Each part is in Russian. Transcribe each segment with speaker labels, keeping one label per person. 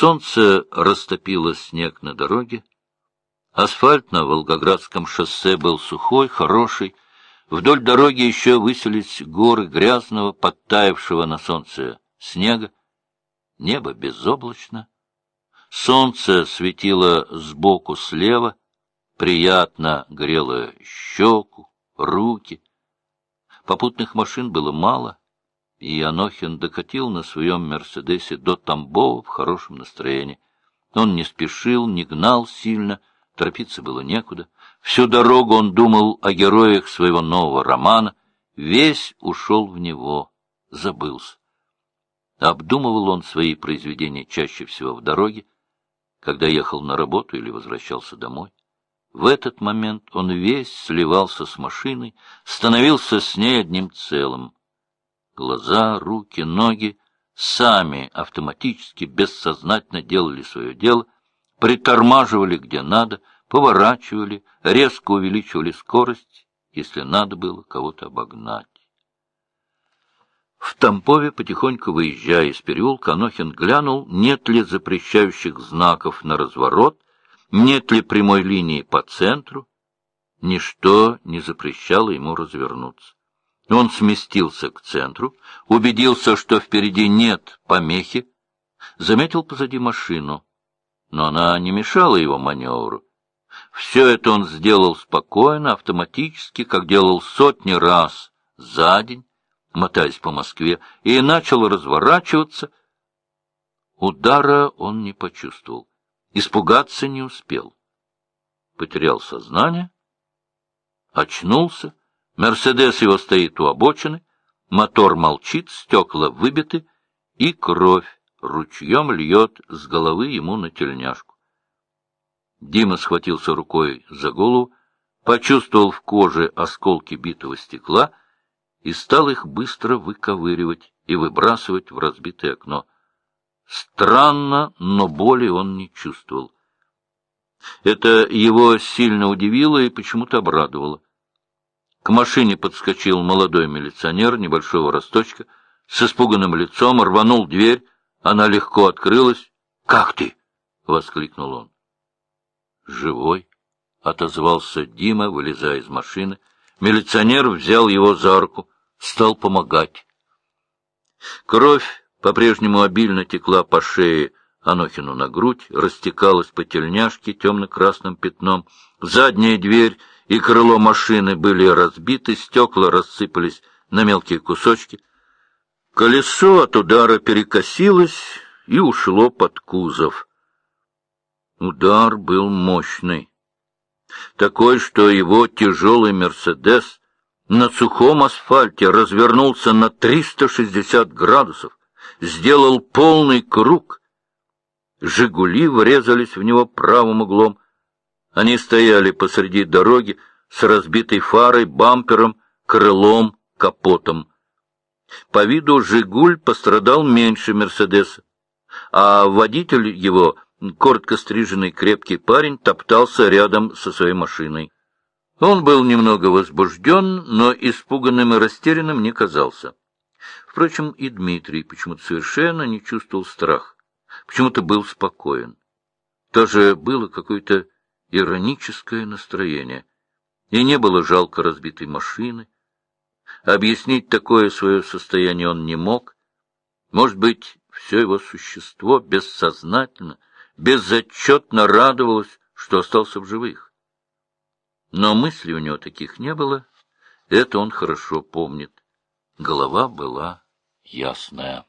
Speaker 1: Солнце растопило снег на дороге. Асфальт на Волгоградском шоссе был сухой, хороший. Вдоль дороги еще высились горы грязного, подтаявшего на солнце снега. Небо безоблачно. Солнце светило сбоку слева, приятно грело щеку, руки. Попутных машин было мало, и Анохин докатил на своем «Мерседесе» до Тамбова в хорошем настроении. Он не спешил, не гнал сильно, торопиться было некуда. Всю дорогу он думал о героях своего нового романа, весь ушел в него, забылся. Обдумывал он свои произведения чаще всего в дороге, когда ехал на работу или возвращался домой. В этот момент он весь сливался с машиной, становился с ней одним целым. Глаза, руки, ноги сами автоматически, бессознательно делали свое дело, притормаживали где надо, поворачивали, резко увеличивали скорость, если надо было кого-то обогнать. В Тампове, потихоньку выезжая из переулка, Анохин глянул, нет ли запрещающих знаков на разворот, нет ли прямой линии по центру. Ничто не запрещало ему развернуться. Он сместился к центру, убедился, что впереди нет помехи, заметил позади машину, но она не мешала его маневру. Все это он сделал спокойно, автоматически, как делал сотни раз за день, мотаясь по Москве, и начал разворачиваться. Удара он не почувствовал, испугаться не успел. Потерял сознание, очнулся, Мерседес его стоит у обочины, мотор молчит, стекла выбиты, и кровь ручьем льет с головы ему на тельняшку. Дима схватился рукой за голову, почувствовал в коже осколки битого стекла — и стал их быстро выковыривать и выбрасывать в разбитое окно. Странно, но боли он не чувствовал. Это его сильно удивило и почему-то обрадовало. К машине подскочил молодой милиционер небольшого росточка, с испуганным лицом рванул дверь, она легко открылась. «Как ты?» — воскликнул он. «Живой», — отозвался Дима, вылезая из машины. Милиционер взял его за руку стал помогать. Кровь по-прежнему обильно текла по шее Анохину на грудь, растекалась по тельняшке темно-красным пятном. Задняя дверь и крыло машины были разбиты, стекла рассыпались на мелкие кусочки. Колесо от удара перекосилось и ушло под кузов. Удар был мощный. Такой, что его тяжелый «Мерседес» на сухом асфальте развернулся на 360 градусов, сделал полный круг. «Жигули» врезались в него правым углом. Они стояли посреди дороги с разбитой фарой, бампером, крылом, капотом. По виду «Жигуль» пострадал меньше «Мерседеса», а водитель его, коротко стриженный крепкий парень, топтался рядом со своей машиной. Он был немного возбужден, но испуганным и растерянным не казался. Впрочем, и Дмитрий почему-то совершенно не чувствовал страх, почему-то был спокоен. Тоже было какое-то ироническое настроение, и не было жалко разбитой машины. Объяснить такое свое состояние он не мог. Может быть, все его существо бессознательно, безотчетно радовалось, что остался в живых. Но мыслей у него таких не было, это он хорошо помнит. Голова была ясная.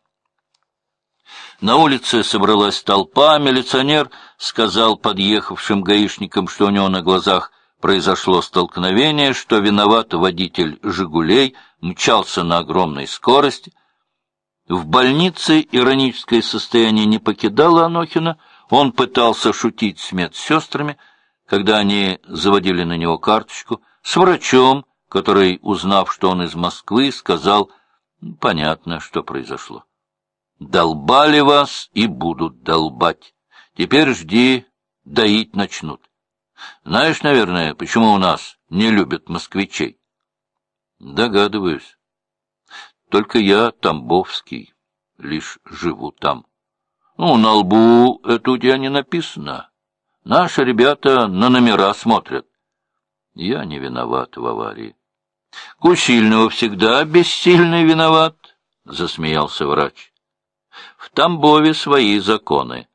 Speaker 1: На улице собралась толпа, милиционер сказал подъехавшим гаишникам, что у него на глазах произошло столкновение, что виноват водитель «Жигулей», мчался на огромной скорости. В больнице ироническое состояние не покидало Анохина, он пытался шутить с медсестрами, когда они заводили на него карточку, с врачом, который, узнав, что он из Москвы, сказал, понятно, что произошло. Долбали вас и будут долбать. Теперь жди, доить начнут. Знаешь, наверное, почему у нас не любят москвичей? Догадываюсь. Только я тамбовский, лишь живу там. Ну, на лбу это у тебя не написано. Наши ребята на номера смотрят. Я не виноват в аварии. У сильного всегда бессильный виноват, — засмеялся врач. В Тамбове свои законы.